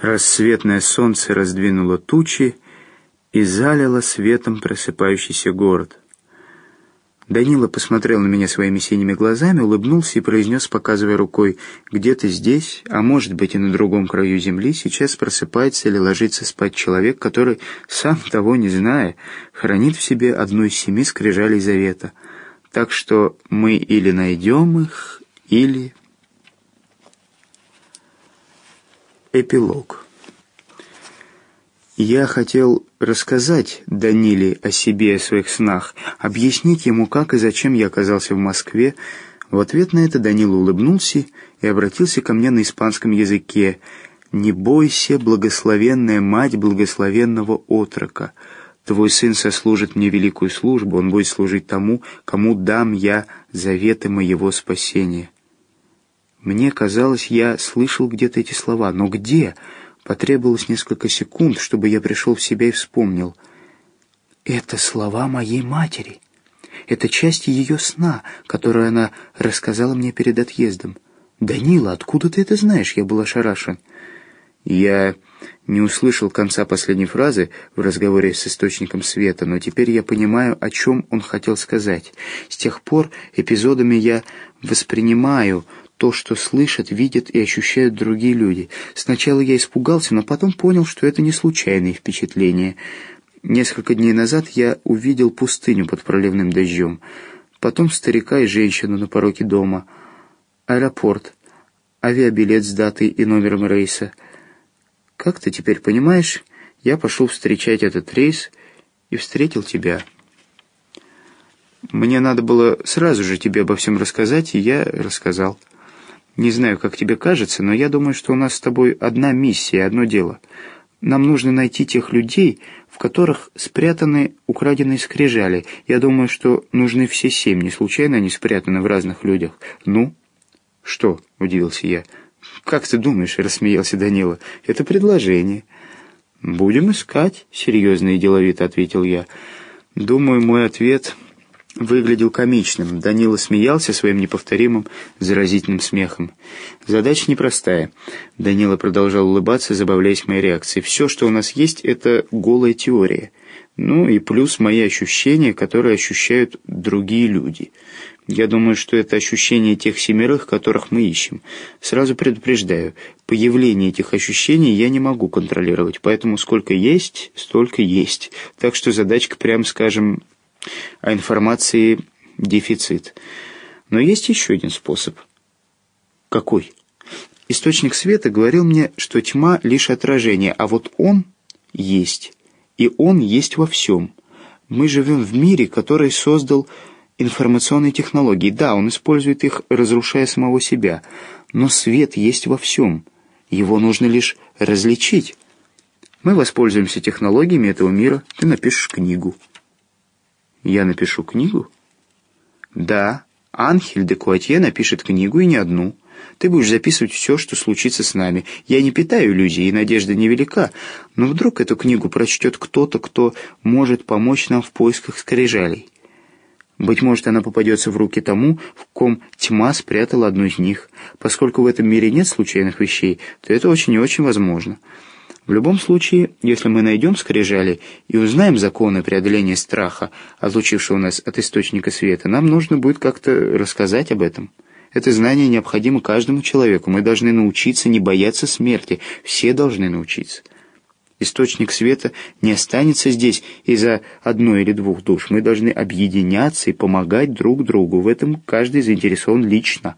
Рассветное солнце раздвинуло тучи и залило светом просыпающийся город. Данила посмотрел на меня своими синими глазами, улыбнулся и произнес, показывая рукой, «Где-то здесь, а может быть и на другом краю земли, сейчас просыпается или ложится спать человек, который, сам того не зная, хранит в себе одну из семи скрижалей завета. Так что мы или найдем их, или Эпилог. Я хотел рассказать Даниле о себе и о своих снах, объяснить ему, как и зачем я оказался в Москве. В ответ на это Данила улыбнулся и обратился ко мне на испанском языке. «Не бойся, благословенная мать благословенного отрока. Твой сын сослужит мне великую службу, он будет служить тому, кому дам я заветы моего спасения». Мне казалось, я слышал где-то эти слова, но где? Потребовалось несколько секунд, чтобы я пришел в себя и вспомнил. Это слова моей матери. Это часть ее сна, которую она рассказала мне перед отъездом. «Данила, откуда ты это знаешь?» Я был ошарашен. Я не услышал конца последней фразы в разговоре с источником света, но теперь я понимаю, о чем он хотел сказать. С тех пор эпизодами я воспринимаю то, что слышат, видят и ощущают другие люди. Сначала я испугался, но потом понял, что это не случайные впечатления. Несколько дней назад я увидел пустыню под проливным дождем, потом старика и женщину на пороге дома, аэропорт, авиабилет с датой и номером рейса. Как ты теперь понимаешь, я пошел встречать этот рейс и встретил тебя. Мне надо было сразу же тебе обо всем рассказать, и я рассказал. Не знаю, как тебе кажется, но я думаю, что у нас с тобой одна миссия, одно дело. Нам нужно найти тех людей, в которых спрятаны украденные скрижали. Я думаю, что нужны все семь, не случайно они спрятаны в разных людях. Ну? Что? — удивился я. Как ты думаешь, — рассмеялся Данила. Это предложение. Будем искать, — серьезно и деловито ответил я. Думаю, мой ответ выглядел комичным. Данила смеялся своим неповторимым, заразительным смехом. Задача непростая. Данила продолжал улыбаться, забавляясь моей реакцией. Все, что у нас есть, это голая теория. Ну и плюс мои ощущения, которые ощущают другие люди. Я думаю, что это ощущение тех семерых, которых мы ищем. Сразу предупреждаю, появление этих ощущений я не могу контролировать, поэтому сколько есть, столько есть. Так что задачка, прям скажем, а информации дефицит. Но есть еще один способ. Какой? Источник света говорил мне, что тьма — лишь отражение, а вот он есть. И он есть во всем. Мы живем в мире, который создал информационные технологии. Да, он использует их, разрушая самого себя. Но свет есть во всем. Его нужно лишь различить. Мы воспользуемся технологиями этого мира. Ты напишешь книгу. Я напишу книгу? Да, Анхель де Куатье напишет книгу и не одну. Ты будешь записывать все, что случится с нами. Я не питаю иллюзий, и надежда невелика, но вдруг эту книгу прочтет кто-то, кто может помочь нам в поисках скрижалей. Быть может, она попадется в руки тому, в ком тьма спрятала одну из них. Поскольку в этом мире нет случайных вещей, то это очень и очень возможно. В любом случае, если мы найдем скрижали и узнаем законы преодоления страха, отлучившего нас от источника света, нам нужно будет как-то рассказать об этом. Это знание необходимо каждому человеку. Мы должны научиться не бояться смерти. Все должны научиться. Источник света не останется здесь из-за одной или двух душ. Мы должны объединяться и помогать друг другу. В этом каждый заинтересован лично.